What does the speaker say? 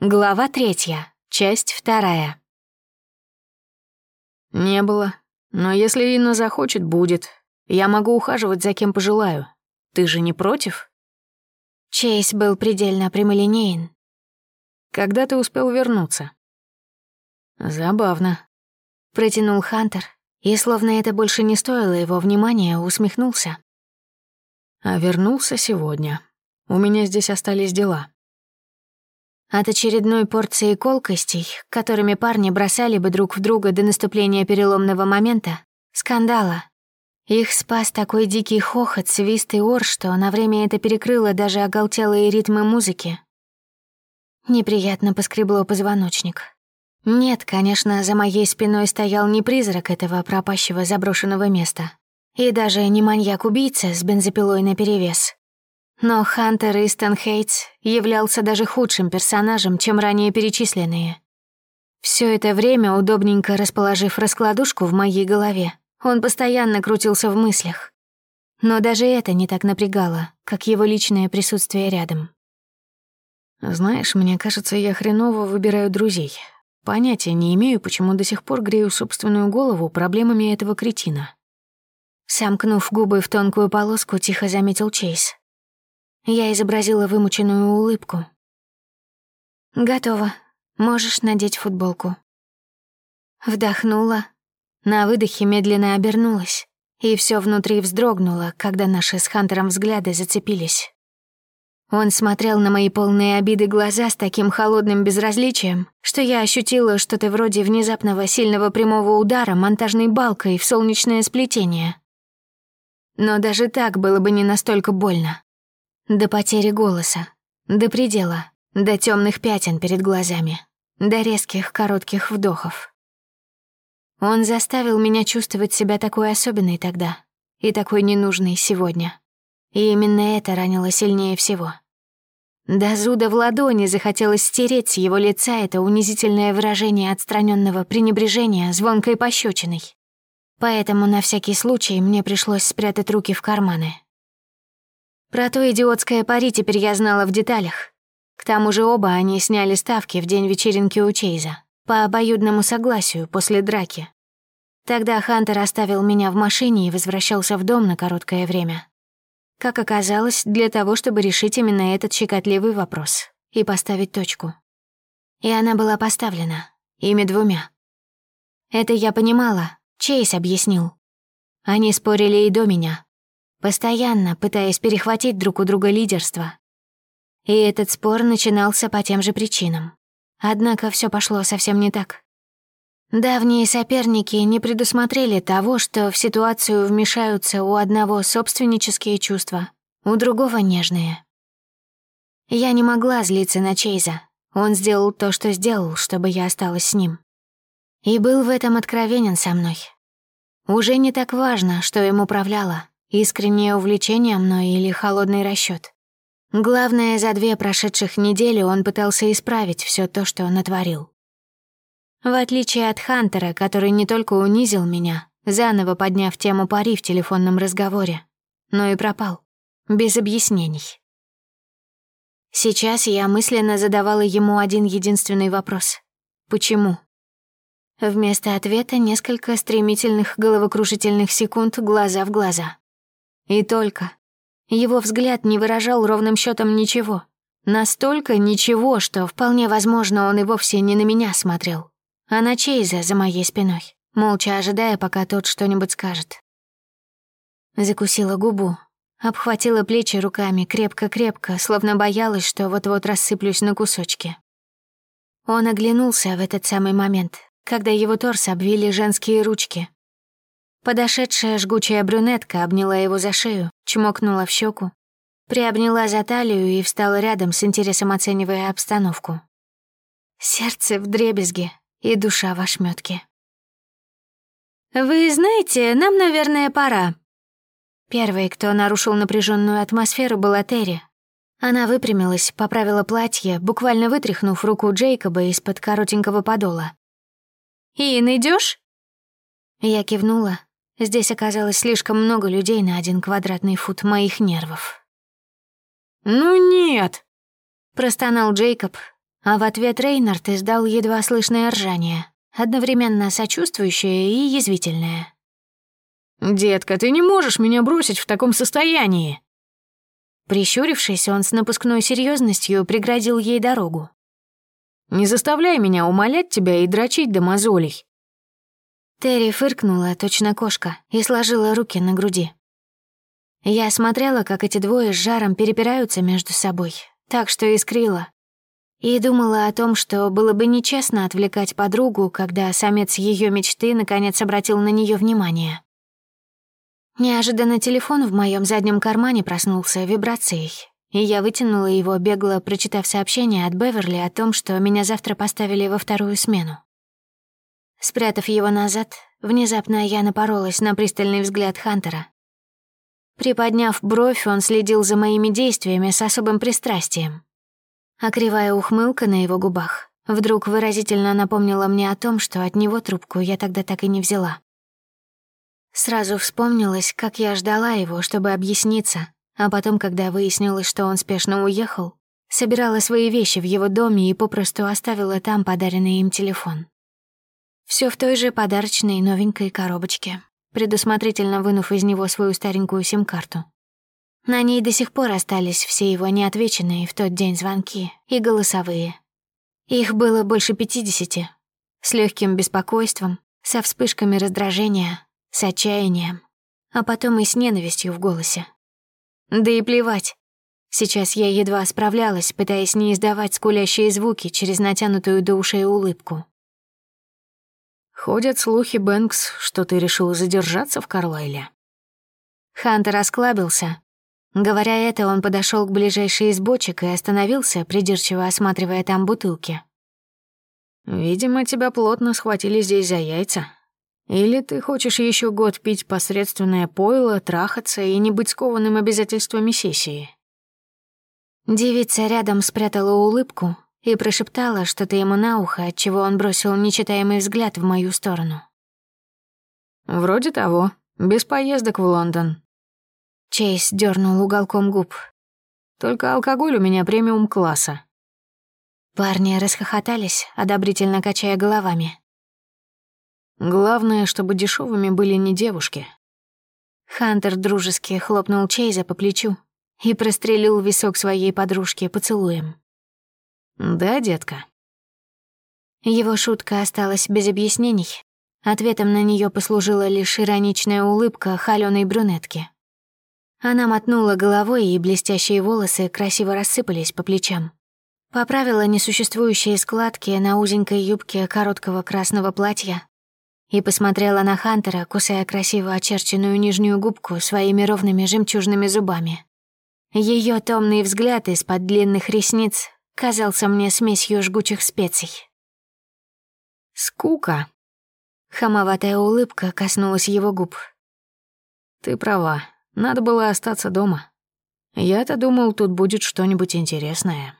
Глава третья, часть вторая. Не было. Но если Инна захочет, будет. Я могу ухаживать за кем пожелаю. Ты же не против? Чейз был предельно прямолинеен. Когда ты успел вернуться? Забавно. Протянул Хантер, и, словно это больше не стоило его внимания, усмехнулся. А вернулся сегодня. У меня здесь остались дела. От очередной порции колкостей, которыми парни бросали бы друг в друга до наступления переломного момента, скандала. Их спас такой дикий хохот, свист и ор, что на время это перекрыло даже оголтелые ритмы музыки. Неприятно поскребло позвоночник. Нет, конечно, за моей спиной стоял не призрак этого пропащего заброшенного места. И даже не маньяк-убийца с бензопилой наперевес. Но Хантер Истон Хейтс являлся даже худшим персонажем, чем ранее перечисленные. Все это время, удобненько расположив раскладушку в моей голове, он постоянно крутился в мыслях. Но даже это не так напрягало, как его личное присутствие рядом. «Знаешь, мне кажется, я хреново выбираю друзей. Понятия не имею, почему до сих пор грею собственную голову проблемами этого кретина». Сомкнув губы в тонкую полоску, тихо заметил Чейз. Я изобразила вымученную улыбку. «Готово. Можешь надеть футболку». Вдохнула, на выдохе медленно обернулась, и все внутри вздрогнуло, когда наши с Хантером взгляды зацепились. Он смотрел на мои полные обиды глаза с таким холодным безразличием, что я ощутила что-то вроде внезапного сильного прямого удара монтажной балкой в солнечное сплетение. Но даже так было бы не настолько больно. До потери голоса, до предела, до темных пятен перед глазами, до резких коротких вдохов. Он заставил меня чувствовать себя такой особенной тогда и такой ненужной сегодня. И именно это ранило сильнее всего. До зуда в ладони захотелось стереть с его лица это унизительное выражение отстраненного пренебрежения звонкой пощечиной. Поэтому на всякий случай мне пришлось спрятать руки в карманы, про то идиотское пари теперь я знала в деталях. К тому же оба они сняли ставки в день вечеринки у Чейза, по обоюдному согласию после драки. Тогда Хантер оставил меня в машине и возвращался в дом на короткое время. Как оказалось, для того, чтобы решить именно этот щекотливый вопрос и поставить точку. И она была поставлена, ими двумя. Это я понимала, Чейз объяснил. Они спорили и до меня, постоянно пытаясь перехватить друг у друга лидерство. И этот спор начинался по тем же причинам. Однако все пошло совсем не так. Давние соперники не предусмотрели того, что в ситуацию вмешаются у одного собственнические чувства, у другого — нежные. Я не могла злиться на Чейза. Он сделал то, что сделал, чтобы я осталась с ним. И был в этом откровенен со мной. Уже не так важно, что им управляло, Искреннее увлечение мной или холодный расчет. Главное, за две прошедших недели он пытался исправить все то, что натворил. В отличие от Хантера, который не только унизил меня, заново подняв тему пари в телефонном разговоре, но и пропал. Без объяснений. Сейчас я мысленно задавала ему один единственный вопрос. Почему? Вместо ответа несколько стремительных головокрушительных секунд глаза в глаза. И только. Его взгляд не выражал ровным счетом ничего. Настолько ничего, что вполне возможно он и вовсе не на меня смотрел, а на Чейза за моей спиной, молча ожидая, пока тот что-нибудь скажет. Закусила губу, обхватила плечи руками крепко-крепко, словно боялась, что вот-вот рассыплюсь на кусочки. Он оглянулся в этот самый момент, когда его торс обвили женские ручки, Подошедшая жгучая брюнетка обняла его за шею, чмокнула в щеку, приобняла за талию и встала рядом с интересом оценивая обстановку. Сердце в дребезге и душа в ошметке. «Вы знаете, нам, наверное, пора». Первой, кто нарушил напряженную атмосферу, была Терри. Она выпрямилась, поправила платье, буквально вытряхнув руку Джейкоба из-под коротенького подола. «Ин, идешь? Я кивнула, Здесь оказалось слишком много людей на один квадратный фут моих нервов. «Ну нет!» — простонал Джейкоб, А в ответ Рейнард издал едва слышное ржание, одновременно сочувствующее и язвительное. «Детка, ты не можешь меня бросить в таком состоянии!» Прищурившись, он с напускной серьезностью преградил ей дорогу. «Не заставляй меня умолять тебя и дрочить до мозолей!» Терри фыркнула, точно кошка, и сложила руки на груди. Я смотрела, как эти двое с жаром перепираются между собой, так что искрила. И думала о том, что было бы нечестно отвлекать подругу, когда самец ее мечты наконец обратил на нее внимание. Неожиданно телефон в моем заднем кармане проснулся вибрацией, и я вытянула его, бегло прочитав сообщение от Беверли о том, что меня завтра поставили во вторую смену. Спрятав его назад, внезапно я напоролась на пристальный взгляд Хантера. Приподняв бровь, он следил за моими действиями с особым пристрастием. А кривая ухмылка на его губах вдруг выразительно напомнила мне о том, что от него трубку я тогда так и не взяла. Сразу вспомнилось, как я ждала его, чтобы объясниться, а потом, когда выяснилось, что он спешно уехал, собирала свои вещи в его доме и попросту оставила там подаренный им телефон. Все в той же подарочной новенькой коробочке, предусмотрительно вынув из него свою старенькую сим-карту. На ней до сих пор остались все его неотвеченные в тот день звонки и голосовые. Их было больше пятидесяти. С легким беспокойством, со вспышками раздражения, с отчаянием, а потом и с ненавистью в голосе. Да и плевать. Сейчас я едва справлялась, пытаясь не издавать скулящие звуки через натянутую до ушей улыбку. «Ходят слухи, Бэнкс, что ты решил задержаться в Карлайле». Хантер расклабился. Говоря это, он подошел к ближайшей из бочек и остановился, придирчиво осматривая там бутылки. «Видимо, тебя плотно схватили здесь за яйца. Или ты хочешь еще год пить посредственное пойло, трахаться и не быть скованным обязательствами сессии?» Девица рядом спрятала улыбку и прошептала что-то ему на ухо, отчего он бросил нечитаемый взгляд в мою сторону. «Вроде того. Без поездок в Лондон». Чейз дернул уголком губ. «Только алкоголь у меня премиум-класса». Парни расхохотались, одобрительно качая головами. Главное, чтобы дешевыми были не девушки. Хантер дружески хлопнул Чейза по плечу и прострелил висок своей подружки поцелуем. «Да, детка?» Его шутка осталась без объяснений. Ответом на нее послужила лишь ироничная улыбка холёной брюнетки. Она мотнула головой, и блестящие волосы красиво рассыпались по плечам. Поправила несуществующие складки на узенькой юбке короткого красного платья и посмотрела на Хантера, кусая красиво очерченную нижнюю губку своими ровными жемчужными зубами. Ее томный взгляд из-под длинных ресниц казался мне смесью жгучих специй. «Скука!» Хамоватая улыбка коснулась его губ. «Ты права, надо было остаться дома. Я-то думал, тут будет что-нибудь интересное».